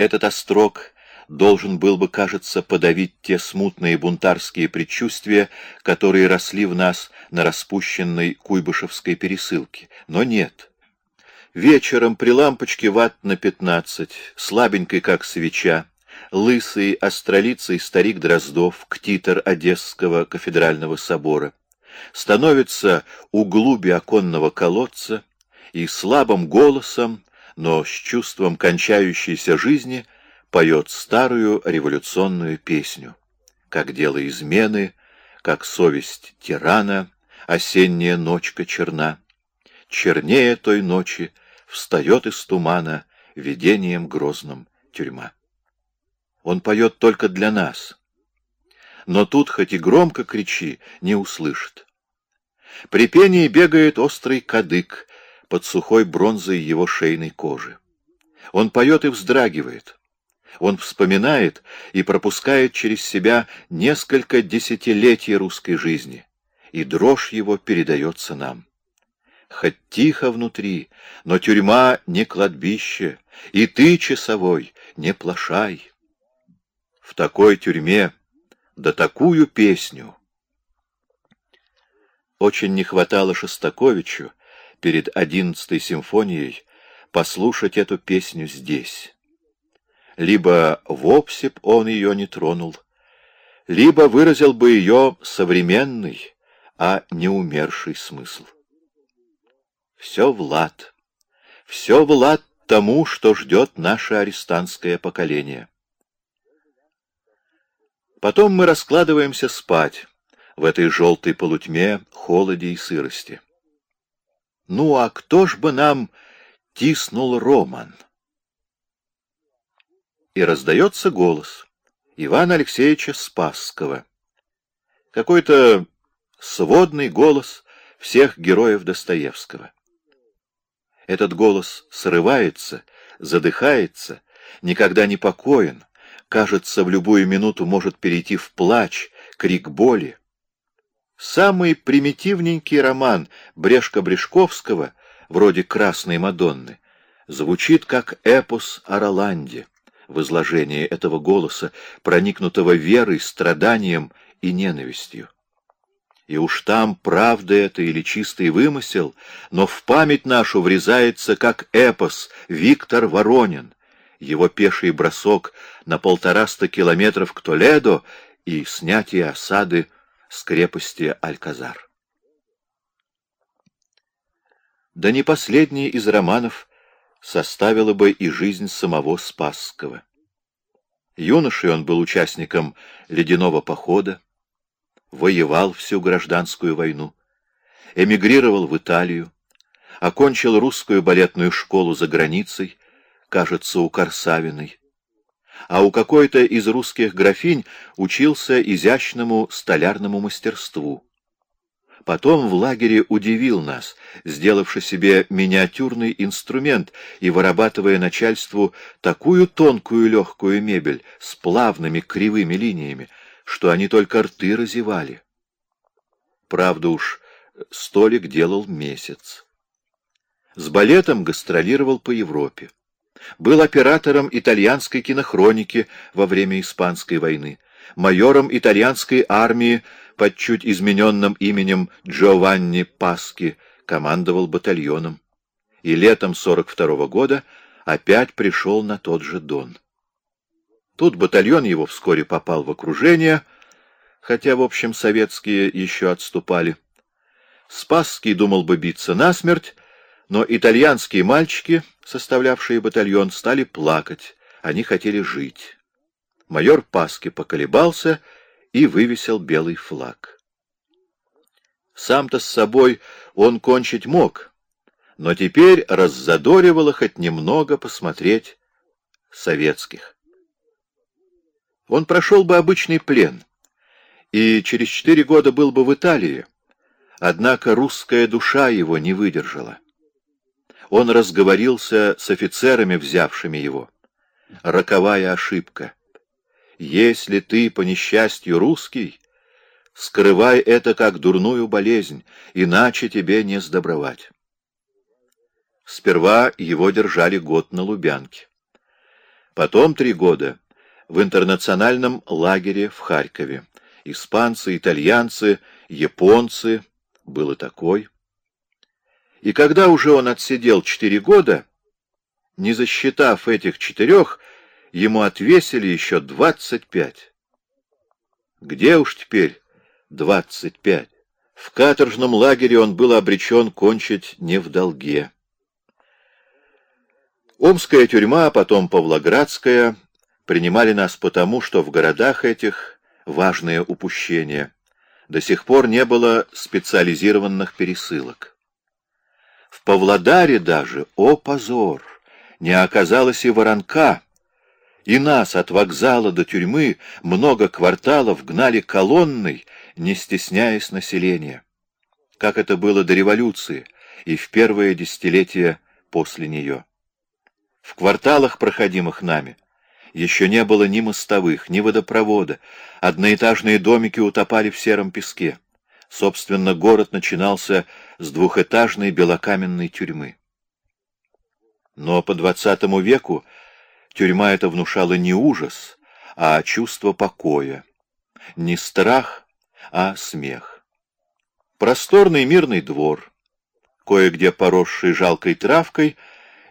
Этот острог должен был бы, кажется, подавить те смутные бунтарские предчувствия, которые росли в нас на распущенной Куйбышевской пересылке. Но нет. Вечером при лампочке ватт на пятнадцать, слабенькой, как свеча, лысый астролицый старик Дроздов, ктитор Одесского кафедрального собора, становится у глуби оконного колодца и слабым голосом, но с чувством кончающейся жизни — поет старую революционную песню, как дело измены, как совесть тирана, осенняя ночка черна. Чернее той ночи встает из тумана видением грозным тюрьма. Он поет только для нас, но тут, хоть и громко кричи, не услышит. При пении бегает острый кадык под сухой бронзой его шейной кожи. Он поет и вздрагивает. Он вспоминает и пропускает через себя несколько десятилетий русской жизни, и дрожь его передается нам. Хоть тихо внутри, но тюрьма не кладбище, и ты, часовой, не плашай. В такой тюрьме, да такую песню. Очень не хватало Шостаковичу перед одиннадцатой симфонией послушать эту песню здесь либо вовсе б он ее не тронул, либо выразил бы ее современный, а не умерший смысл. Все Влад, все Влад тому, что ждет наше арестантское поколение. Потом мы раскладываемся спать в этой желтой полутьме, холоде и сырости. Ну, а кто ж бы нам тиснул Роман? и раздается голос Ивана Алексеевича Спасского. Какой-то сводный голос всех героев Достоевского. Этот голос срывается, задыхается, никогда не покоен, кажется, в любую минуту может перейти в плач, крик боли. Самый примитивненький роман Брешко-Брешковского, вроде «Красной Мадонны», звучит как эпос о Роланде в изложении этого голоса, проникнутого верой, страданием и ненавистью. И уж там, правда это или чистый вымысел, но в память нашу врезается, как эпос, Виктор Воронин, его пеший бросок на полтораста километров к Толедо и снятие осады с крепости Альказар. Да не последний из романов составила бы и жизнь самого Спасского. Юношей он был участником ледяного похода, воевал всю гражданскую войну, эмигрировал в Италию, окончил русскую балетную школу за границей, кажется, у Корсавиной, а у какой-то из русских графинь учился изящному столярному мастерству. Потом в лагере удивил нас, сделавши себе миниатюрный инструмент и вырабатывая начальству такую тонкую легкую мебель с плавными кривыми линиями, что они только рты разевали. Правда уж, столик делал месяц. С балетом гастролировал по Европе. Был оператором итальянской кинохроники во время Испанской войны, майором итальянской армии под чуть измененным именем Джованни Паски командовал батальоном. И летом 42 -го года опять пришел на тот же Дон. Тут батальон его вскоре попал в окружение, хотя, в общем, советские еще отступали. Спасский думал бы биться насмерть, но итальянские мальчики, составлявшие батальон, стали плакать, они хотели жить. Майор Паски поколебался и вывесил белый флаг. Сам-то с собой он кончить мог, но теперь раззадоривало хоть немного посмотреть советских. Он прошел бы обычный плен, и через четыре года был бы в Италии, однако русская душа его не выдержала. Он разговорился с офицерами, взявшими его. Роковая ошибка — если ты, по несчастью, русский, скрывай это как дурную болезнь, иначе тебе не сдобровать. Сперва его держали год на Лубянке. Потом три года в интернациональном лагере в Харькове. Испанцы, итальянцы, японцы, было такой. И когда уже он отсидел четыре года, не засчитав этих четырех, ему отвесили еще двадцать пять. Где уж теперь двадцать пять? В каторжном лагере он был обречен кончить не в долге. Омская тюрьма, а потом Павлоградская принимали нас потому, что в городах этих важное упущение. До сих пор не было специализированных пересылок. В Павлодаре даже, о позор, не оказалось и воронка, и нас от вокзала до тюрьмы много кварталов гнали колонной, не стесняясь населения. Как это было до революции и в первое десятилетие после нее. В кварталах, проходимых нами, еще не было ни мостовых, ни водопровода, одноэтажные домики утопали в сером песке. Собственно, город начинался с двухэтажной белокаменной тюрьмы. Но по двадцатому веку тюрьма эта внушала не ужас, а чувство покоя, не страх, а смех. Просторный мирный двор, кое-где поросший жалкой травкой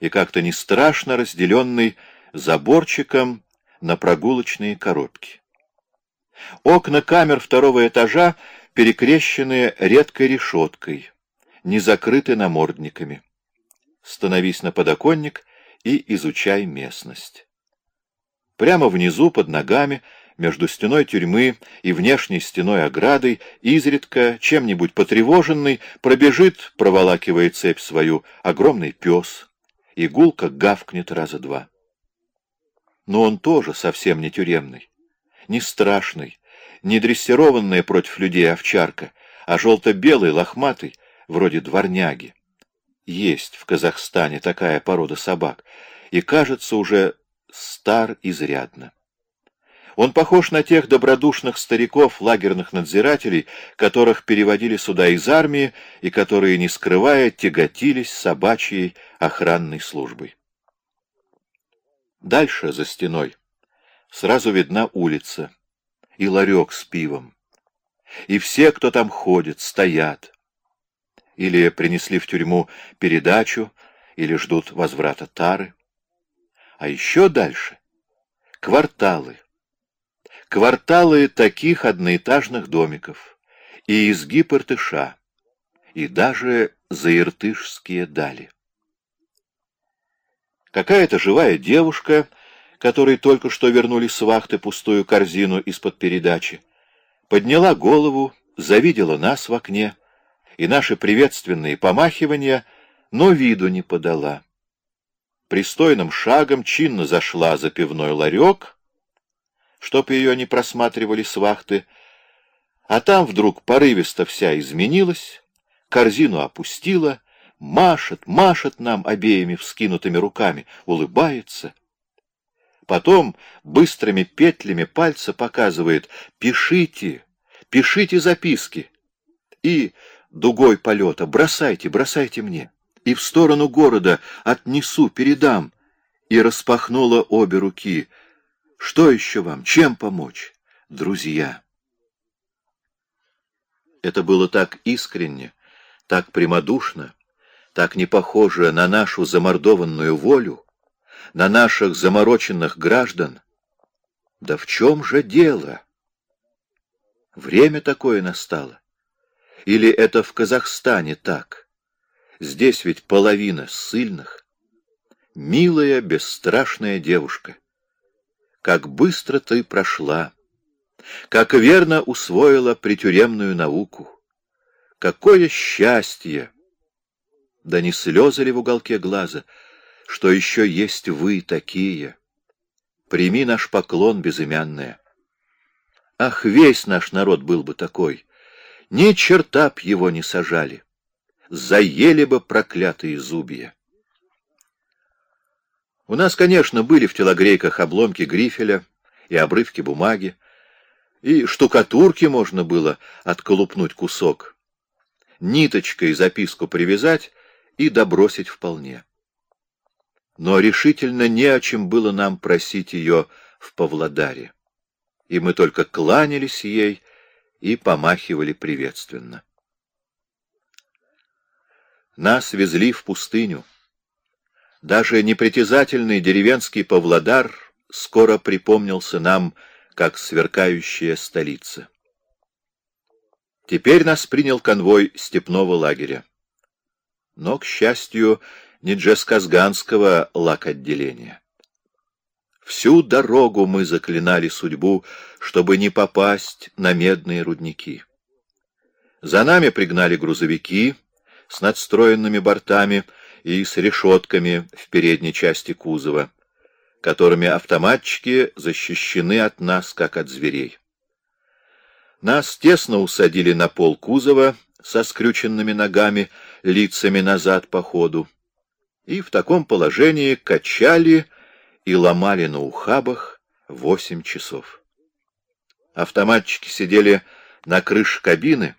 и как-то не страшно разделенный заборчиком на прогулочные коробки. Окна камер второго этажа перекрещены редкой решеткой, не закрыты намордниками. Становись на подоконник и изучай местность. Прямо внизу, под ногами, между стеной тюрьмы и внешней стеной оградой, изредка, чем-нибудь потревоженный, пробежит, проволакивая цепь свою, огромный пес, и гулко гавкнет раза два но он тоже совсем не тюремный, не страшный, не дрессированная против людей овчарка, а желто-белый, лохматый, вроде дворняги. Есть в Казахстане такая порода собак, и, кажется, уже стар изрядно. Он похож на тех добродушных стариков, лагерных надзирателей, которых переводили сюда из армии и которые, не скрывая, тяготились собачьей охранной службой. Дальше, за стеной, сразу видна улица и ларек с пивом. И все, кто там ходит, стоят. Или принесли в тюрьму передачу, или ждут возврата тары. А еще дальше — кварталы. Кварталы таких одноэтажных домиков, и изгиб Иртыша, и даже заиртышские дали. Какая-то живая девушка, которой только что вернули с вахты пустую корзину из-под передачи, подняла голову, завидела нас в окне, и наши приветственные помахивания, но виду не подала. Пристойным шагом чинно зашла за пивной ларек, чтоб ее не просматривали с вахты, а там вдруг порывисто вся изменилась, корзину опустила — машет, машет нам обеими вскинутыми руками, улыбается. Потом быстрыми петлями пальца показывает «Пишите, пишите записки» и дугой полета «Бросайте, бросайте мне» и в сторону города «Отнесу, передам» и распахнула обе руки. «Что еще вам? Чем помочь?» «Друзья». Это было так искренне, так прямодушно, так не похожая на нашу замордованную волю, на наших замороченных граждан. Да в чем же дело? Время такое настало. Или это в Казахстане так? Здесь ведь половина ссыльных. Милая, бесстрашная девушка, как быстро ты прошла, как верно усвоила притюремную науку. Какое счастье! Да не слезы ли в уголке глаза, что еще есть вы такие? Прими наш поклон, безымянная. Ах, весь наш народ был бы такой, ни черта б его не сажали, заели бы проклятые зубья. У нас, конечно, были в телогрейках обломки грифеля и обрывки бумаги, и штукатурки можно было отколупнуть кусок, ниточкой записку привязать и добросить вполне. Но решительно не о чем было нам просить ее в Павлодаре, и мы только кланялись ей и помахивали приветственно. Нас везли в пустыню. Даже непритязательный деревенский Павлодар скоро припомнился нам, как сверкающая столица. Теперь нас принял конвой степного лагеря. Но, к счастью, не Джесказганского лак-отделения. Всю дорогу мы заклинали судьбу, чтобы не попасть на медные рудники. За нами пригнали грузовики с надстроенными бортами и с решетками в передней части кузова, которыми автоматчики защищены от нас, как от зверей. Нас тесно усадили на пол кузова со скрюченными ногами, лицами назад по ходу, и в таком положении качали и ломали на ухабах восемь часов. Автоматчики сидели на крыше кабины,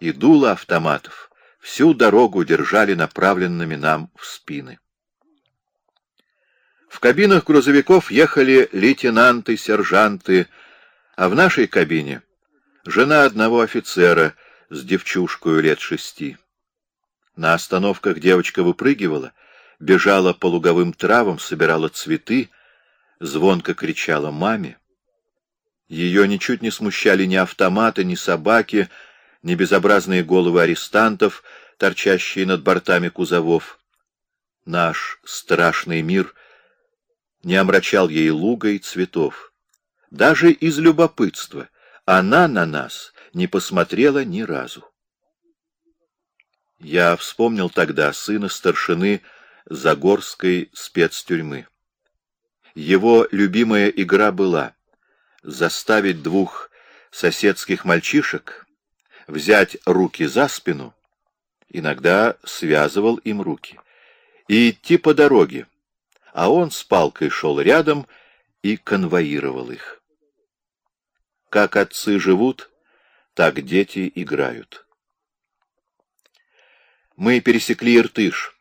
и дуло автоматов всю дорогу держали направленными нам в спины. В кабинах грузовиков ехали лейтенанты, сержанты, а в нашей кабине — жена одного офицера с девчушкой лет шести. На остановках девочка выпрыгивала, бежала по луговым травам, собирала цветы, звонко кричала маме. Ее ничуть не смущали ни автоматы, ни собаки, ни безобразные головы арестантов, торчащие над бортами кузовов. Наш страшный мир не омрачал ей луга и цветов. Даже из любопытства она на нас не посмотрела ни разу. Я вспомнил тогда сына старшины Загорской спецтюрьмы. Его любимая игра была заставить двух соседских мальчишек взять руки за спину, иногда связывал им руки, и идти по дороге, а он с палкой шел рядом и конвоировал их. Как отцы живут, так дети играют. Мы пересекли Иртыш.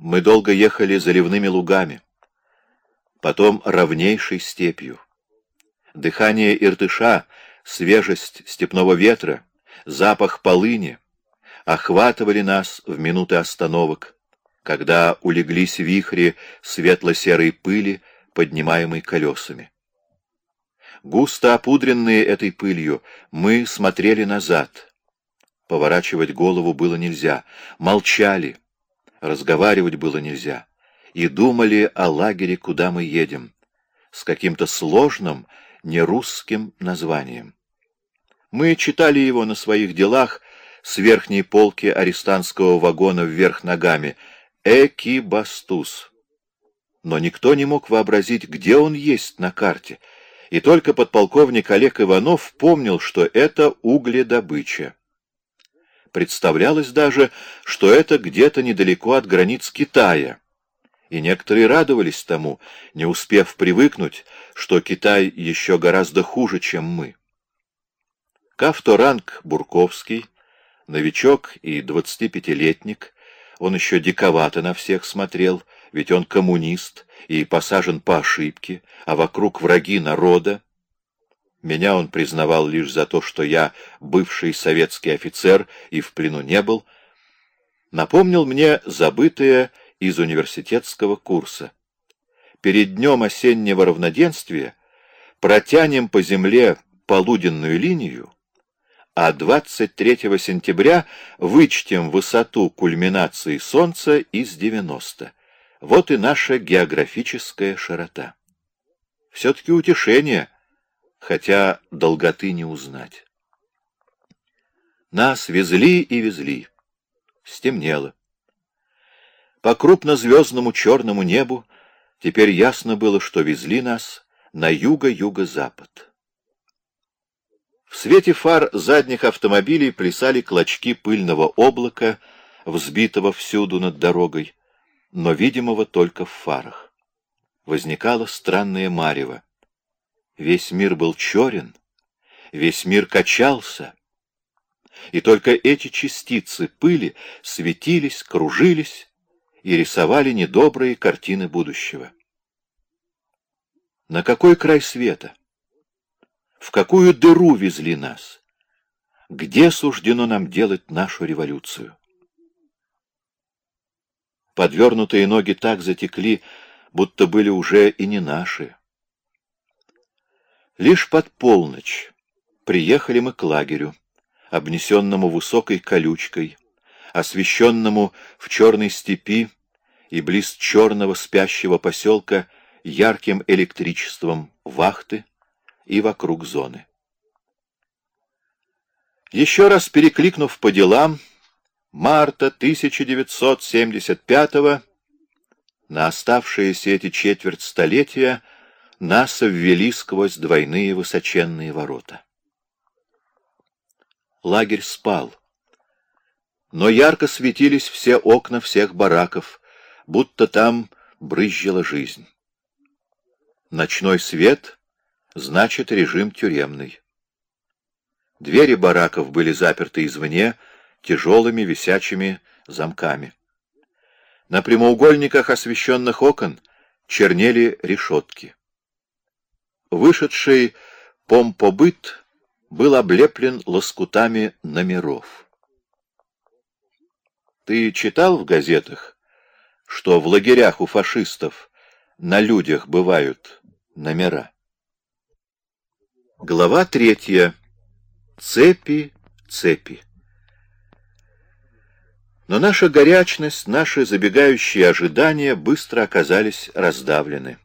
Мы долго ехали заливными лугами, потом ровнейшей степью. Дыхание Иртыша, свежесть степного ветра, запах полыни охватывали нас в минуты остановок, когда улеглись вихри светло-серой пыли, поднимаемой колесами. Густо опудренные этой пылью, мы смотрели назад — Поворачивать голову было нельзя. Молчали. Разговаривать было нельзя. И думали о лагере, куда мы едем. С каким-то сложным, нерусским названием. Мы читали его на своих делах с верхней полки арестантского вагона вверх ногами. Экибастус. Но никто не мог вообразить, где он есть на карте. И только подполковник Олег Иванов помнил, что это угледобыча. Представлялось даже, что это где-то недалеко от границ Китая. И некоторые радовались тому, не успев привыкнуть, что Китай еще гораздо хуже, чем мы. Кавторанг Бурковский, новичок и двадцатипятилетник, он еще диковато на всех смотрел, ведь он коммунист и посажен по ошибке, а вокруг враги народа, меня он признавал лишь за то, что я бывший советский офицер и в плену не был, напомнил мне забытое из университетского курса. Перед днем осеннего равноденствия протянем по земле полуденную линию, а 23 сентября вычтем высоту кульминации Солнца из 90. Вот и наша географическая широта. Все-таки утешение — хотя долготы не узнать. Нас везли и везли. Стемнело. По крупнозвездному черному небу теперь ясно было, что везли нас на юго-юго-запад. В свете фар задних автомобилей плясали клочки пыльного облака, взбитого всюду над дорогой, но видимого только в фарах. Возникало странное марево. Весь мир был черен, весь мир качался, и только эти частицы пыли светились, кружились и рисовали недобрые картины будущего. На какой край света? В какую дыру везли нас? Где суждено нам делать нашу революцию? Подвернутые ноги так затекли, будто были уже и не наши. Лишь под полночь приехали мы к лагерю, обнесенному высокой колючкой, освещенному в черной степи и близ черного спящего поселка ярким электричеством вахты и вокруг зоны. Еще раз перекликнув по делам, марта 1975 на оставшиеся эти четверть столетия нас ввели сквозь двойные высоченные ворота. Лагерь спал, но ярко светились все окна всех бараков, будто там брызжила жизнь. Ночной свет значит режим тюремный. Двери бараков были заперты извне тяжелыми висячими замками. На прямоугольниках освещенных окон чернели решетки. Вышедший помпобыт был облеплен лоскутами номеров. Ты читал в газетах, что в лагерях у фашистов на людях бывают номера? Глава третья. Цепи, цепи. Но наша горячность, наши забегающие ожидания быстро оказались раздавлены.